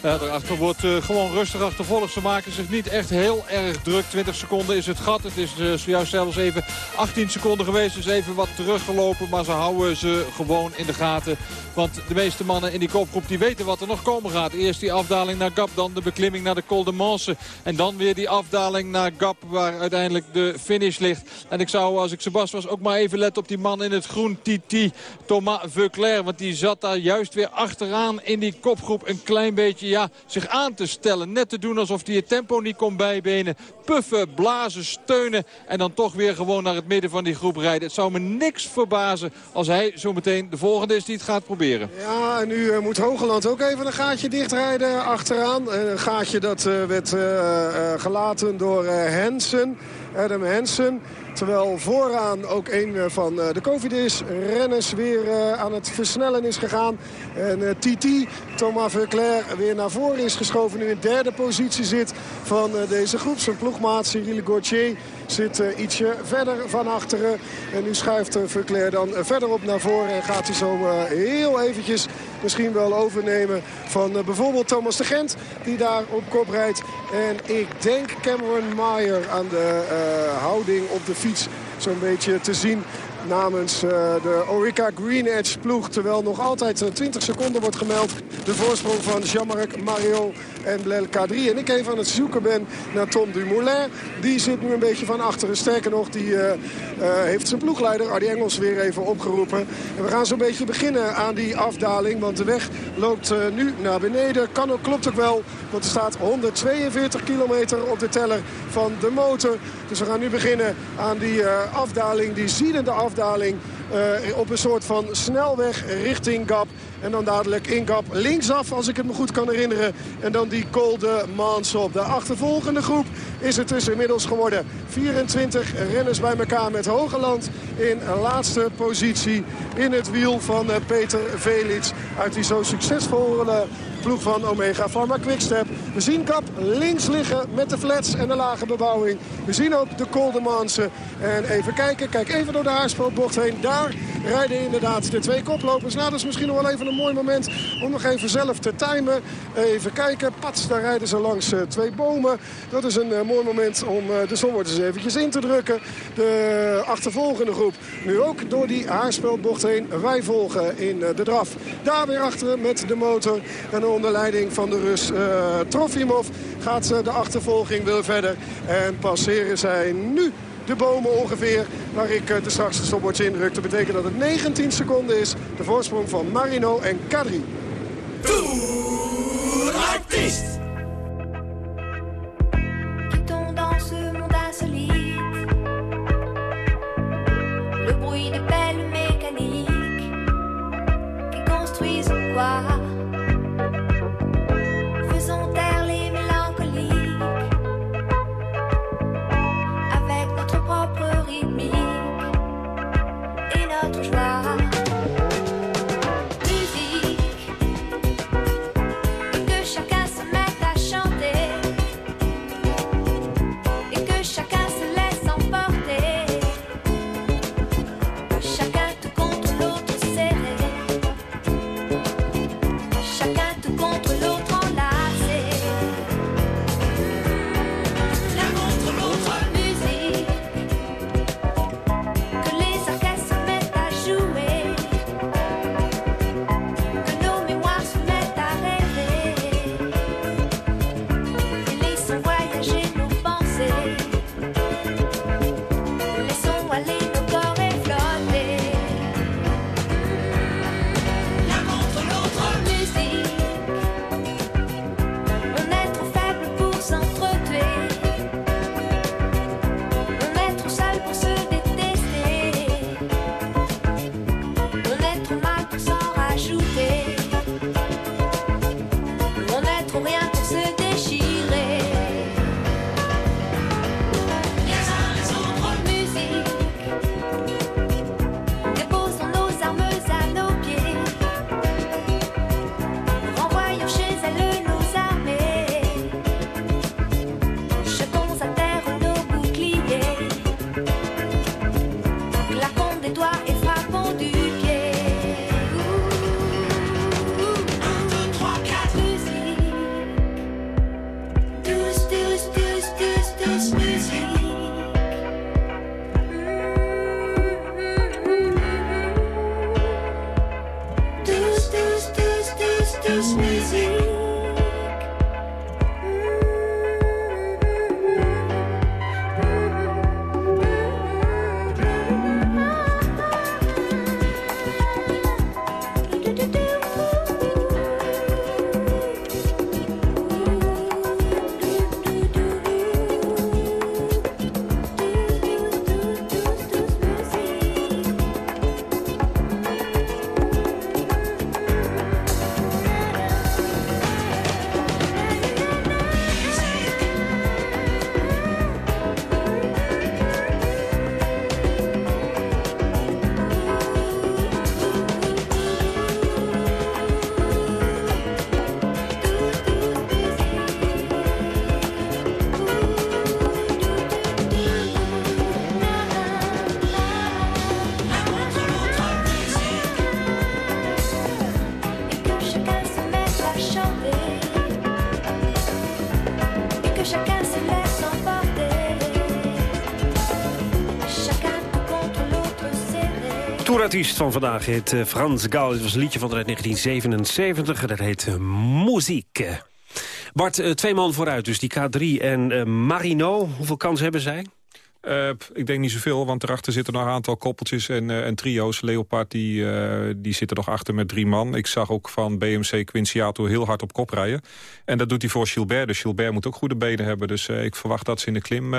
Daarachter wordt uh, gewoon rustig achtervolgd. Ze maken zich niet echt heel erg druk. 20 seconden is het gat. Het is uh, zojuist zelfs even 18 seconden geweest. Dus even wat teruggelopen. Maar ze houden ze gewoon in de gaten. Want de meeste mannen in die kopgroep die weten wat er nog komen gaat. Eerst die afdaling naar Gap. Dan de beklimming naar de Col de Manse. En dan weer die afdaling naar Gap. Waar uiteindelijk de finish ligt. En ik zou als ik Sebas was ook maar even letten op die man in het groen. Titi Thomas Veuclair. Want die zat daar juist weer achteraan in die kopgroep. Een klein beetje ja, zich aan te stellen. Net te doen alsof hij het tempo niet kon bijbenen. Puffen, blazen, steunen. En dan toch weer gewoon naar het midden van die groep rijden. Het zou me niks verbazen als hij zometeen de volgende is die het gaat proberen. Ja, en nu uh, moet Hogeland ook even een gaatje dichtrijden achteraan. Een gaatje dat uh, werd gelaten door Hansen. Adam Hansen. Terwijl vooraan ook een van de Covidis-renners weer aan het versnellen is gegaan. En Titi, Thomas Verclair, weer naar voren is geschoven. Nu in derde positie zit van deze groep. Zijn ploegmaat Cyril Gauthier zit ietsje verder van achteren. En nu schuift Verclair dan verderop naar voren. En gaat hij zo heel eventjes misschien wel overnemen van bijvoorbeeld Thomas de Gent. Die daar op kop rijdt. En ik denk Cameron Meyer aan de houding op de zo'n beetje te zien. namens eh, de Orica Green Edge ploeg. Terwijl nog altijd eh, 20 seconden wordt gemeld. De voorsprong van Jean-Marc Mario en Blel K3. En ik even aan het zoeken ben naar Tom Dumoulin. Die zit nu een beetje van achteren. Sterker nog, die eh, eh, heeft zijn ploegleider Ardy Engels weer even opgeroepen. En we gaan zo'n beetje beginnen aan die afdaling. Want de weg loopt eh, nu naar beneden. Kan ook, klopt ook wel. Want er staat 142 kilometer op de teller van de motor. Dus we gaan nu beginnen aan die afdaling. Die ziedende afdaling. Eh, op een soort van snelweg richting Gap. En dan dadelijk in Gap linksaf, als ik het me goed kan herinneren. En dan die Col de op. De achtervolgende groep is het dus inmiddels geworden. 24 renners bij elkaar met Hogeland in laatste positie. In het wiel van eh, Peter Velits. Uit die zo succesvolle van Omega Pharma Quickstep. We zien Kap links liggen met de flats en de lage bebouwing. We zien ook de Col de Manse. En even kijken, kijk even door de haarspeelbocht heen. Daar rijden inderdaad de twee koplopers. Nou, dat is misschien nog wel even een mooi moment om nog even zelf te timen. Even kijken, pats, daar rijden ze langs eh, twee bomen. Dat is een eh, mooi moment om eh, de zonwoord eens eventjes in te drukken. De achtervolgende groep nu ook door die haarspeelbocht heen. Wij volgen in de draf. Daar weer achteren met de motor. En onder leiding van de Rus eh Trofimov gaat de achtervolging weer verder. En passeren zij nu de bomen ongeveer waar ik eh, de straks de stopwatch indruk. Dat betekent dat het 19 seconden is. De voorsprong van Marino en Kadri. Le bruit de pelles mécaniques qui construisent quoi toerartiest van vandaag heet eh, Frans Gal. Dit was een liedje van uit 1977. Dat heet uh, Muziek. Bart, uh, twee man vooruit. Dus die K3 en Marino. Hoeveel kans hebben zij? Uh, ik denk niet zoveel, want erachter zitten nog een aantal koppeltjes en, uh, en trio's. Leopard die, uh, die zitten nog achter met drie man. Ik zag ook van BMC Quinciato heel hard op kop rijden. En dat doet hij voor Gilbert. Dus Gilbert moet ook goede benen hebben. Dus ik verwacht dat ze in de klim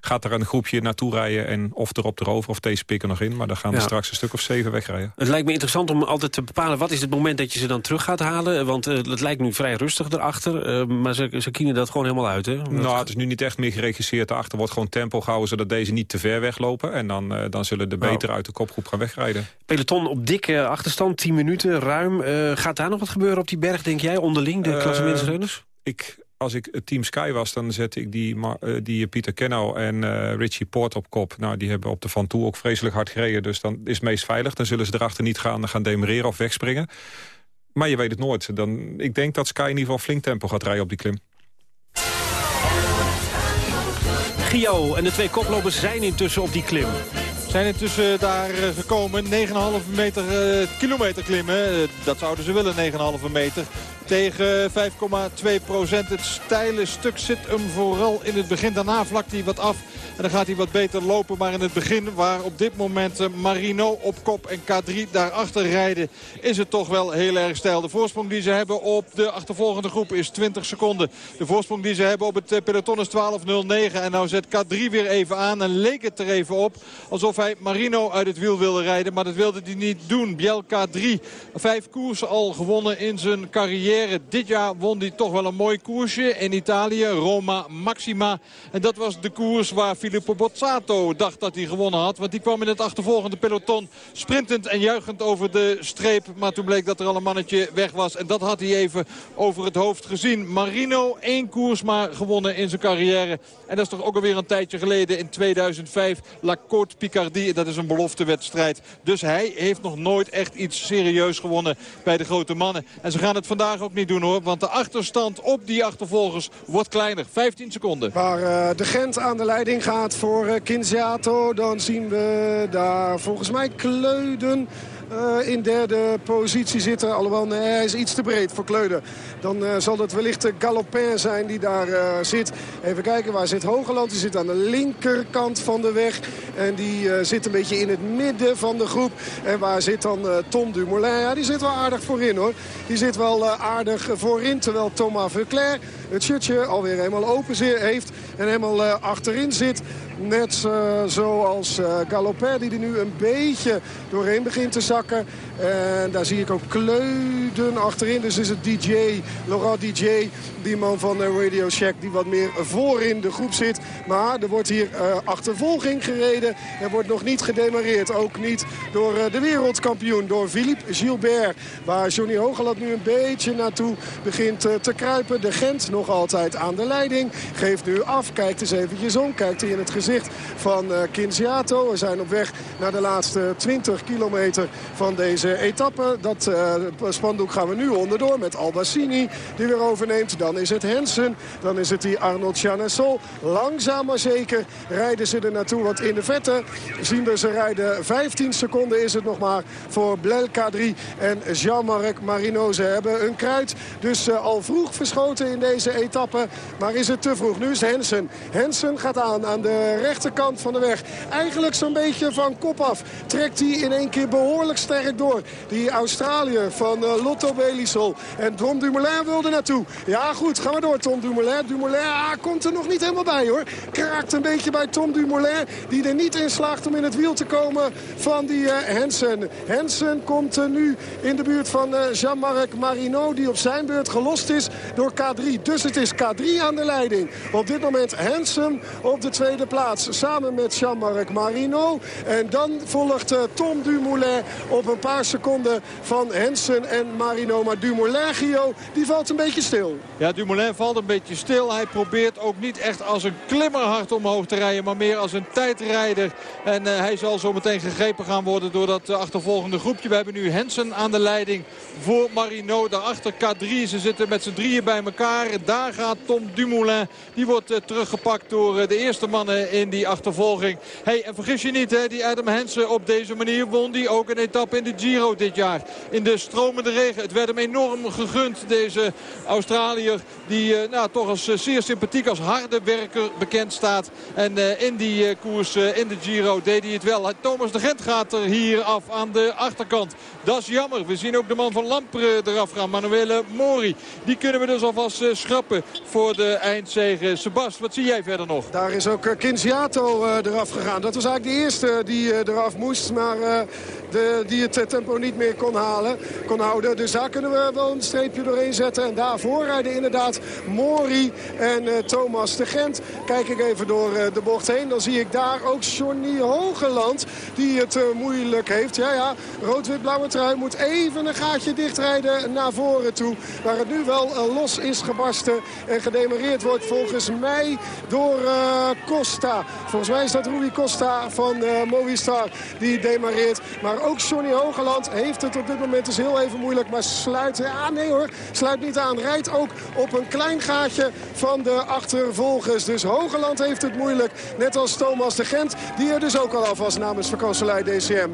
gaat er een groepje naartoe rijden. En of erop erover of deze pikken nog in. Maar dan gaan ja. er straks een stuk of zeven wegrijden. Het lijkt me interessant om altijd te bepalen... wat is het moment dat je ze dan terug gaat halen. Want het lijkt nu vrij rustig erachter. maar ze, ze kienen dat gewoon helemaal uit, hè? Nou, het is nu niet echt meer geregisseerd. Daarachter wordt gewoon tempo gehouden... zodat deze niet te ver weglopen. En dan, uh, dan zullen de beter uit de kopgroep gaan wegrijden. Peloton op dikke achterstand, 10 minuten, ruim. Uh, gaat daar nog wat gebeuren op die berg, denk jij, onderling, de uh, klassementsrenners? Ik als ik het Team Sky was, dan zette ik die, die Pieter Kenno en uh, Richie Poort op kop. Nou, die hebben op de Van Toe ook vreselijk hard gereden. Dus dan is het meest veilig. Dan zullen ze erachter niet gaan, gaan demereren of wegspringen. Maar je weet het nooit. Dan, ik denk dat Sky in ieder geval flink tempo gaat rijden op die klim. En de twee koplopers zijn intussen op die klim. Zijn intussen daar gekomen. 9,5 meter uh, kilometer klimmen. Uh, dat zouden ze willen, 9,5 meter. Tegen 5,2 procent. Het steile stuk zit hem vooral in het begin. Daarna vlakt hij wat af. En dan gaat hij wat beter lopen. Maar in het begin, waar op dit moment uh, Marino op kop en K3 daarachter rijden... is het toch wel heel erg stijl. De voorsprong die ze hebben op de achtervolgende groep is 20 seconden. De voorsprong die ze hebben op het peloton is 12.09. En nou zet K3 weer even aan en leek het er even op. Alsof hij Marino uit het wiel wilde rijden. Maar dat wilde hij niet doen. Biel K3, vijf koersen al gewonnen in zijn carrière. Dit jaar won hij toch wel een mooi koersje in Italië. Roma Maxima. En dat was de koers waar Filippo Bozzato dacht dat hij gewonnen had. Want die kwam in het achtervolgende peloton sprintend en juichend over de streep. Maar toen bleek dat er al een mannetje weg was. En dat had hij even over het hoofd gezien. Marino, één koers maar gewonnen in zijn carrière. En dat is toch ook alweer een tijdje geleden in 2005. La Côte Picardie, dat is een beloftewedstrijd. Dus hij heeft nog nooit echt iets serieus gewonnen bij de grote mannen. En ze gaan het vandaag ook niet doen hoor. Want de achterstand op die achtervolgers wordt kleiner. 15 seconden. Waar uh, de Gent aan de leiding gaat voor uh, Kinziato. Dan zien we daar volgens mij Kleuden uh, in derde positie zitten. Alhoewel, nee, hij is iets te breed voor Kleuden. Dan uh, zal het wellicht de Galopin zijn die daar uh, zit. Even kijken, waar zit Hogeland? Die zit aan de linkerkant van de weg. En die zit een beetje in het midden van de groep. En waar zit dan Tom Dumoulin? Ja, die zit wel aardig voorin hoor. Die zit wel aardig voorin. Terwijl Thomas Verclair het shirtje alweer helemaal open heeft. En helemaal achterin zit. Net uh, zoals uh, Galopin die er nu een beetje doorheen begint te zakken. En daar zie ik ook Kleuden achterin. Dus is het DJ, Laurent DJ, die man van Radio Shack... die wat meer voor in de groep zit. Maar er wordt hier achtervolging gereden. Er wordt nog niet gedemareerd. Ook niet door de wereldkampioen, door Philippe Gilbert. Waar Johnny Hogeland nu een beetje naartoe begint te kruipen. De Gent nog altijd aan de leiding. Geeft nu af, kijkt eens eventjes om, kijkt hij in het gezicht van uh, Kinziato. We zijn op weg naar de laatste 20 kilometer van deze etappe. Dat uh, spandoek gaan we nu onderdoor met Albassini die weer overneemt. Dan is het Hensen, dan is het die Arnold Chanessol. Langzaam maar zeker rijden ze er naartoe. Want in de vette zien we ze rijden 15 seconden is het nog maar voor Blel K3 en Jean-Marc Marino. Ze hebben een kruid dus uh, al vroeg verschoten in deze etappe. Maar is het te vroeg? Nu is Hensen. Hensen gaat aan aan de rechterkant van de weg. Eigenlijk zo'n beetje van kop af. Trekt hij in één keer behoorlijk sterk door. Die Australiër van uh, Lotto Belisol. En Tom Dumoulin wilde naartoe. Ja goed, gaan we door Tom Dumoulin. Dumoulin ah, komt er nog niet helemaal bij hoor. Kraakt een beetje bij Tom Dumoulin. Die er niet in slaagt om in het wiel te komen van die Hensen. Hensen komt nu in de buurt van Jean-Marc Marino. Die op zijn beurt gelost is door K3. Dus het is K3 aan de leiding. Op dit moment Hensen op de tweede plaats. Samen met Jean-Marc Marino. En dan volgt uh, Tom Dumoulin op een paar seconden van Hensen en Marino. Maar Dumoulin, Gio, die valt een beetje stil. Ja, Dumoulin valt een beetje stil. Hij probeert ook niet echt als een klimmer hard omhoog te rijden. Maar meer als een tijdrijder. En uh, hij zal zo meteen gegrepen gaan worden door dat uh, achtervolgende groepje. We hebben nu Hensen aan de leiding voor Marino. Daarachter K3. Ze zitten met z'n drieën bij elkaar. Daar gaat Tom Dumoulin. Die wordt eh, teruggepakt door eh, de eerste mannen in die achtervolging. Hey, en vergis je niet, hè, die Adam Hansen op deze manier won die ook een etappe in de Giro dit jaar. In de stromende regen. Het werd hem enorm gegund, deze Australiër. Die eh, nou, toch als zeer sympathiek als harde werker bekend staat. En in die koers, in de Giro, deed hij het wel. Thomas de Gent gaat er hier af aan de achterkant. Dat is jammer. We zien ook de man van Lampre eraf gaan. Manuele Mori. Die kunnen we dus alvast eh, voor de eindzege. Sebast, wat zie jij verder nog? Daar is ook eh, Kinziato eh, eraf gegaan. Dat was eigenlijk de eerste die eh, eraf moest. Maar die het eh, tempo niet meer kon, halen, kon houden. Dus daar kunnen we wel een streepje doorheen zetten. En daarvoor rijden inderdaad Mori en eh, Thomas de Gent. Kijk ik even door eh, de bocht heen. Dan zie ik daar ook Johnny Hogeland. Die het moeilijk heeft. Ja, ja, rood-wit-blauwe trui moet even een gaatje dichtrijden naar voren toe. Waar het nu wel los is gebarsten. En gedemareerd wordt volgens mij door Costa. Volgens mij is dat Rui Costa van Movistar die demareert. Maar ook Johnny Hogeland heeft het op dit moment dus heel even moeilijk. Maar sluit, ah nee hoor, sluit niet aan. Rijdt ook op een klein gaatje van de achtervolgers. Dus Hogeland heeft het moeilijk. Net als Thomas de Gent. Die er dus ook al alvast namens vakantselij DCM.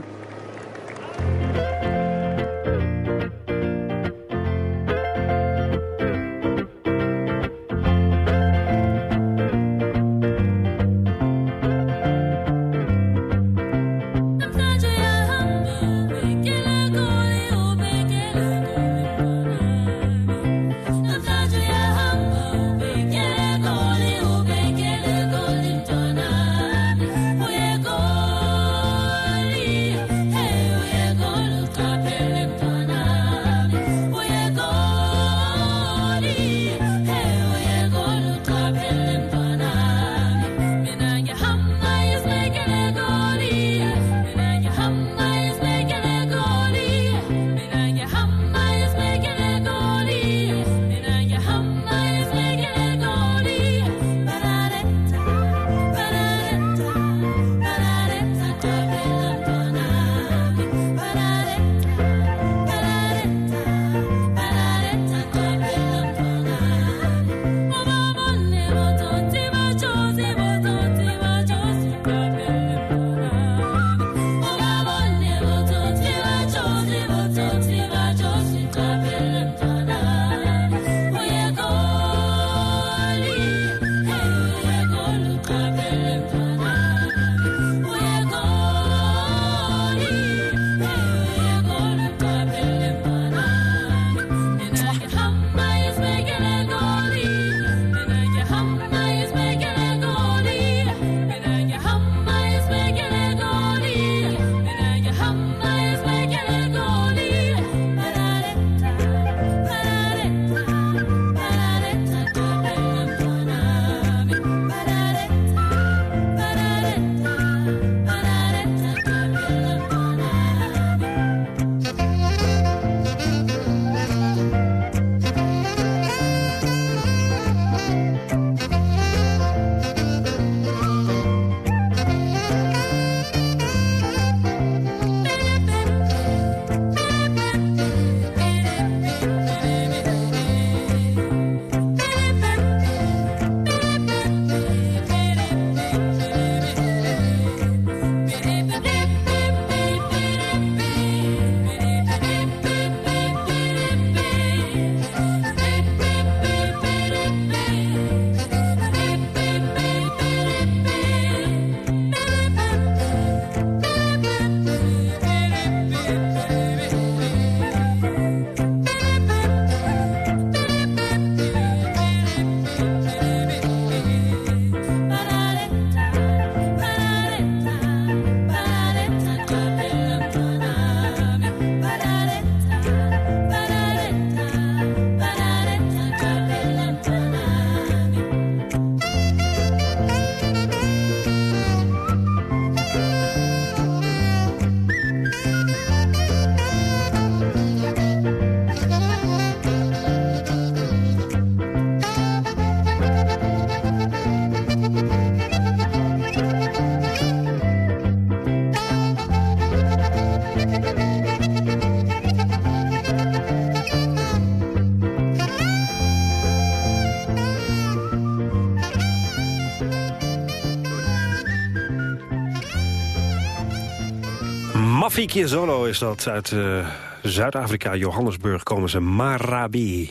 Rafiki Zolo is dat uit eh, Zuid-Afrika, Johannesburg, komen ze Marabi.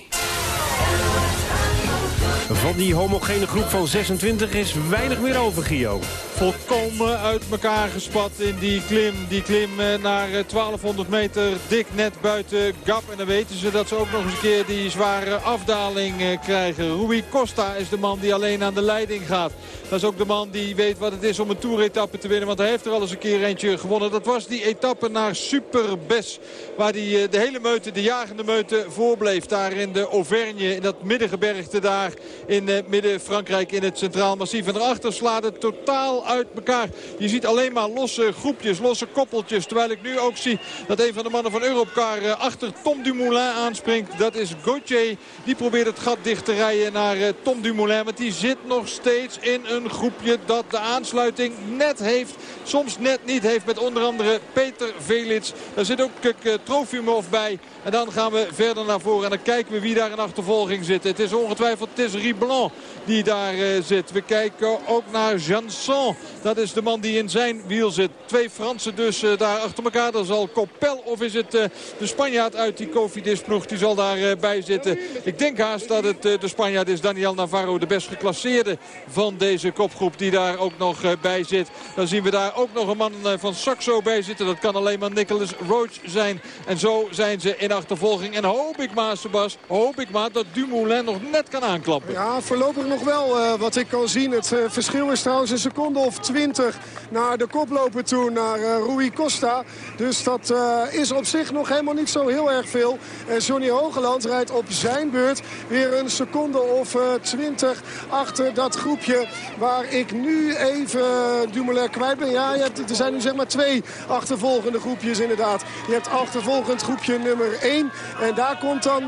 Van die homogene groep van 26 is weinig meer over, Gio. Volkomen uit elkaar gespat in die klim. Die klim eh, naar eh, 1200 meter dik net buiten Gap. En dan weten ze dat ze ook nog eens een keer die zware afdaling eh, krijgen. Rui Costa is de man die alleen aan de leiding gaat. Dat is ook de man die weet wat het is om een toeretappe te winnen. Want hij heeft er al eens een keer eentje gewonnen. Dat was die etappe naar Superbes. Waar hij de hele meute, de jagende meute, voorbleef. Daar in de Auvergne, in dat middengebergte daar in midden-Frankrijk in het Centraal Massief. En daarachter slaat het totaal uit elkaar. Je ziet alleen maar losse groepjes, losse koppeltjes. Terwijl ik nu ook zie dat een van de mannen van Europcar eh, achter Tom Dumoulin aanspringt. Dat is Gauthier. Die probeert het gat dicht te rijden naar eh, Tom Dumoulin. Want die zit nog steeds in een groepje dat de aansluiting net heeft. Soms net niet heeft met onder andere Peter Velits. Daar zit ook uh, Trofimov bij. En dan gaan we verder naar voren. En dan kijken we wie daar in achtervolging zit. Het is ongetwijfeld Thierry Blanc die daar zit. We kijken ook naar Janson. Dat is de man die in zijn wiel zit. Twee Fransen dus uh, daar achter elkaar. Dat zal Coppel of is het uh, de Spanjaard uit die Cofidis ploeg. Die zal daarbij bij zitten. Ik denk haast dat het de Spanjaard is. Daniel Navarro de best geclasseerde van deze kopgroep. Die daar ook nog bij zit. Dan zien we daar ook nog een man van Saxo bij zitten. Dat kan alleen maar Nicholas Roach zijn. En zo zijn ze in achtervolging. En hoop ik maar Sebas, hoop ik maar dat Dumoulin nog net kan aanklappen. Ja, voorlopig nog wel wat ik kan zien. Het verschil is trouwens een seconde of 20 naar de koploper toe, naar uh, Rui Costa. Dus dat uh, is op zich nog helemaal niet zo heel erg veel. En Johnny Hogeland rijdt op zijn beurt weer een seconde of uh, 20 achter dat groepje waar ik nu even Dumoulin kwijt ben. Ja, je hebt, er zijn nu zeg maar twee achtervolgende groepjes inderdaad. Je hebt achtervolgend groepje nummer 1. En daar komt dan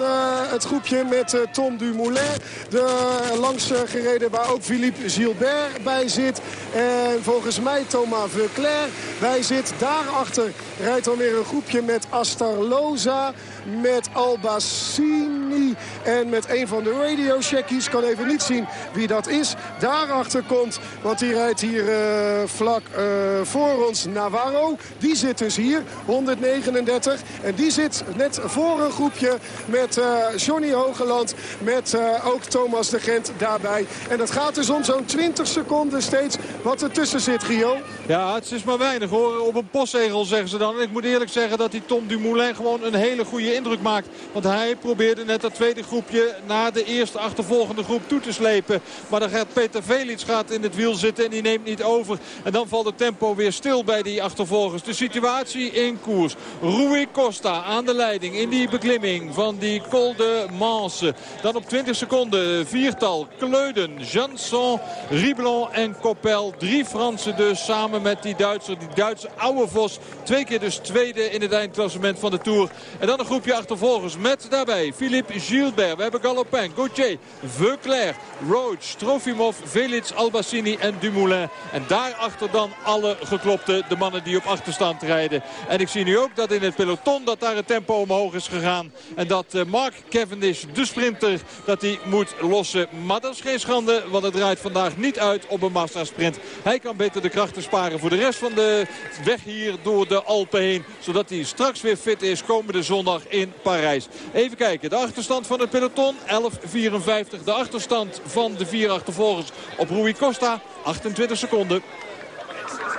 het groepje met Tom Dumoulin. De langs gereden waar ook Philippe Gilbert bij zit. En volgens mij Thomas Veuclair. Wij zit daarachter. Rijdt alweer een groepje met Astarloza. Met Albassini. En met een van de radio checkies. Kan even niet zien wie dat is. Daarachter komt. Want die rijdt hier uh, vlak uh, voor ons Navarro. Die zit dus hier. 139. En die zit net voor een groepje. Met uh, Johnny Hogeland. Met ook Thomas de Gent daarbij. En dat gaat dus om zo'n 20 seconden steeds. Wat er tussen zit, Gio. Ja, het is maar weinig hoor. Op een postzegel zeggen ze dan. En ik moet eerlijk zeggen dat die Tom Dumoulin gewoon een hele goede indruk maakt. Want hij probeerde net dat tweede groepje naar de eerste achtervolgende groep toe te slepen. Maar dan gaat Peter Velits gaat in het wiel zitten en die neemt niet over. En dan valt het tempo weer stil bij die achtervolgers. De situatie in koers. Rui Costa aan de leiding in die beklimming van die Col de Manse. Dan op 20 seconden viertal Kleuden, Janson, Riblon en Coppel. Drie Fransen dus samen met die Duitser. Die Duitse oude Vos. Twee keer dus tweede in het eindklassement van de Tour. En dan een groepje achtervolgers met daarbij Philippe Gilbert. We hebben Galopin, Gauthier, Veuclair, Roach, Trofimov, Velits, Albassini en Dumoulin. En daarachter dan alle geklopte, de mannen die op achterstand rijden. En ik zie nu ook dat in het peloton dat daar het tempo omhoog is gegaan. En dat uh, Mark Cavendish, de sprinter, dat hij moet lossen. Maar dat is geen schande, want het draait vandaag niet uit op een massasprint. Hij kan beter de krachten sparen voor de rest van de weg hier door de Alpen heen. Zodat hij straks weer fit is komende zondag in Parijs. Even kijken, de achterstand van het peloton 11.54. De achterstand van de vier achtervolgers op Rui Costa 28 seconden.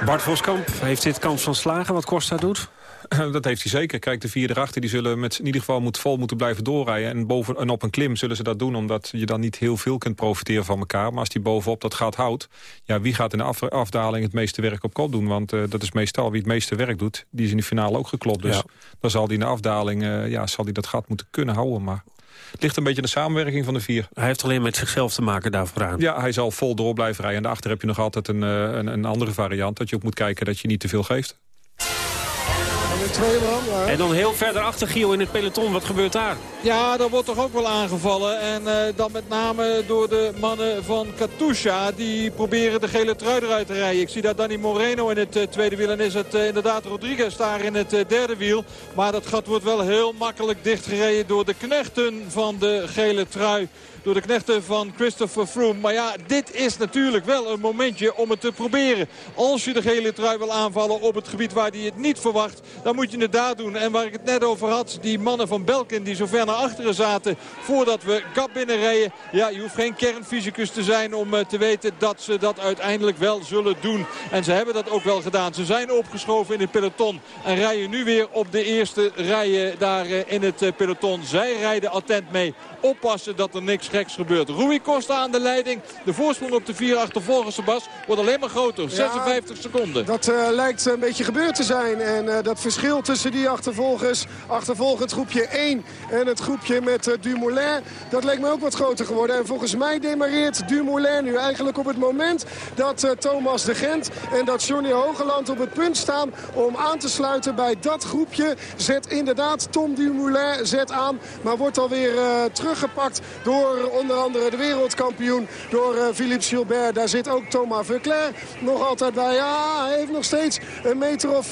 Bart Voskamp heeft dit kans van slagen wat Costa doet? Dat heeft hij zeker. Kijk, de vier erachter die zullen met, in ieder geval moet, vol moeten blijven doorrijden. En, boven, en op een klim zullen ze dat doen, omdat je dan niet heel veel kunt profiteren van elkaar. Maar als die bovenop dat gaat houdt, ja, wie gaat in de af, afdaling het meeste werk op kop doen? Want uh, dat is meestal wie het meeste werk doet. Die is in de finale ook geklopt. Dus Ja. dan zal die in de afdaling uh, ja, zal die dat gat moeten kunnen houden. Maar het ligt een beetje aan de samenwerking van de vier. Hij heeft alleen met zichzelf te maken daar vooraan. Ja, hij zal vol door blijven rijden. En daarachter heb je nog altijd een, uh, een, een andere variant. Dat je ook moet kijken dat je niet te veel geeft. En dan heel verder achter Giel in het peloton. Wat gebeurt daar? Ja, daar wordt toch ook wel aangevallen. En uh, dan met name door de mannen van Katusha. Die proberen de gele trui eruit te rijden. Ik zie daar Danny Moreno in het uh, tweede wiel. En is het uh, inderdaad Rodriguez daar in het derde wiel. Maar dat gat wordt wel heel makkelijk dichtgereden door de knechten van de gele trui door de knechten van Christopher Froome. Maar ja, dit is natuurlijk wel een momentje om het te proberen. Als je de gele trui wil aanvallen op het gebied waar hij het niet verwacht... dan moet je het daar doen. En waar ik het net over had, die mannen van Belkin die zo ver naar achteren zaten voordat we Gap binnenreden. Ja, je hoeft geen kernfysicus te zijn om eh, te weten dat ze dat uiteindelijk wel zullen doen. En ze hebben dat ook wel gedaan. Ze zijn opgeschoven in het peloton en rijden nu weer op de eerste rijen daar eh, in het eh, peloton. Zij rijden attent mee. Oppassen dat er niks geks gebeurt. Rui Costa aan de leiding. De voorsprong op de vier achtervolgers, Sebas, wordt alleen maar groter. 56 seconden. Dat eh, lijkt een beetje gebeurd te zijn. En eh, dat verschil tussen die achtervolgers, achtervolgend groepje 1 en het groepje met eh, Dumoulin, dat leek me ook wat groter geworden. En volgens mij demareert Dumoulin nu eigenlijk op het moment dat Thomas de Gent en dat Johnny Hogeland op het punt staan om aan te sluiten bij dat groepje. Zet inderdaad Tom Dumoulin zet aan, maar wordt alweer teruggepakt door onder andere de wereldkampioen, door eh, Philippe Gilbert. Daar zit ook Thomas Verclair nog altijd bij. Ja, hij heeft nog steeds een meter of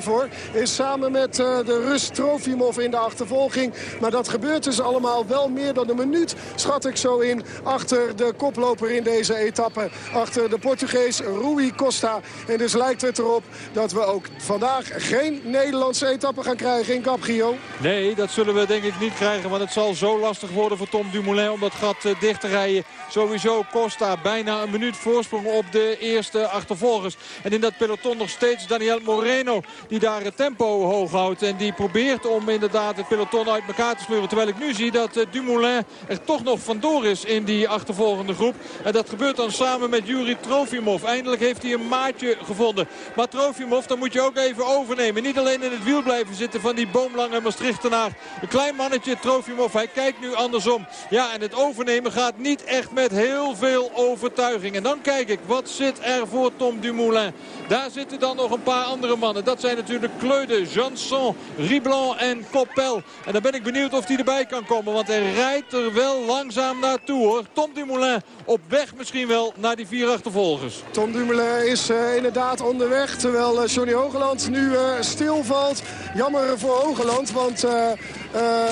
4-5 hoor. Is samen met eh, de Rus Trofimov in de achtervolging. Maar dat gebeurt dus allemaal wel meer dan een minuut, schat ik zo in, achter de koploper in deze etappe. Achter de Portugees Rui Costa. En dus lijkt het erop dat we ook vandaag geen Nederlandse etappe gaan krijgen in Caprio. Nee, dat zullen we denk ik niet krijgen. Want het zal zo lastig worden voor Tom Dumoulin om dat gat eh, dicht te rijden. Sowieso Costa bijna een minuut voorsprong op de eerste achtervolgers. En in dat peloton nog steeds Daniel Moreno die daar het tempo hoog houdt. En die probeert om inderdaad het peloton uit elkaar te sleuren. Terwijl ik nu zie dat eh, Dumoulin er toch nog vandoor is in die achtervolgende groep. En dat gebeurt dan samen met Yuri Trofimov. Eindelijk heeft hij een maatje gevonden. Maar Trofimov, dan moet je ook even overnemen. Niet alleen in het wiel blijven zitten van die boomlange Maastrichtenaar. Een klein mannetje, Trofimov. Hij kijkt nu andersom. Ja, en het overnemen gaat niet echt met heel veel overtuiging. En dan kijk ik, wat zit er voor Tom Dumoulin? Daar zitten dan nog een paar andere mannen. Dat zijn natuurlijk Kleude, Janson, Riblan en Coppel. En dan ben ik benieuwd of hij erbij kan komen. Want hij rijdt er wel langzaam naartoe hoor. Tom Dumoulin op weg misschien wel naar die vier achtervolgers. Tom Dumoulin is eh, inderdaad onderweg. Terwijl eh, Johnny Hogeland nu eh, stilvalt. Jammer voor Hogeland, want...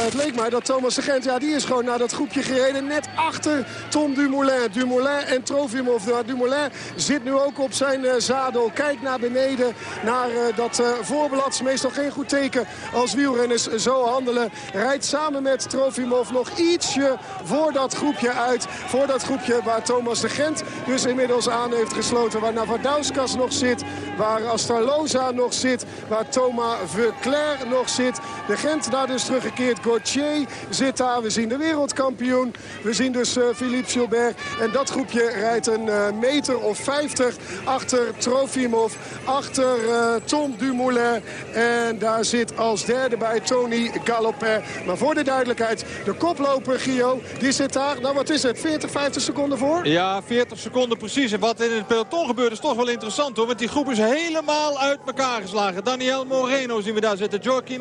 het leek mij dat Thomas de Gent, ja, die is gewoon naar dat groepje gereden. Net achter Tom Dumoulin. Dumoulin en Trofimov. Nou, Dumoulin zit nu ook op zijn eh, zadel. Kijkt naar beneden, naar eh, dat eh voorblad. Meestal geen goed teken als wielrenners zo handelen. Rijdt samen met Trofimov nog ietsje voor dat groepje uit. Voor dat groepje waar Thomas de Gent dus inmiddels aan heeft gesloten. Waar Navadauskas nog zit. Waar Astarloza nog zit. Waar Thomas Verclair nog zit. De Gent daar dus teruggekeerd. Gauthier zit daar. We zien de wereldkampioen. We zien dus eh, Philippe Gilbert. En dat groepje rijdt een eh, meter of 50 achter Trofimov. Achter eh, Tom Dumoulin. En daar zit als derde bij Tony Galopin. Maar voor de duidelijkheid, de koploper Gio, die zit daar. Nou wat is het, 40, 50 seconden voor? Ja, 40 seconden precies. En wat in het peloton gebeurt is toch wel interessant hoor. Want die groep is helemaal uit elkaar geslagen. Daniel Moreno zien we daar zitten. Joaquin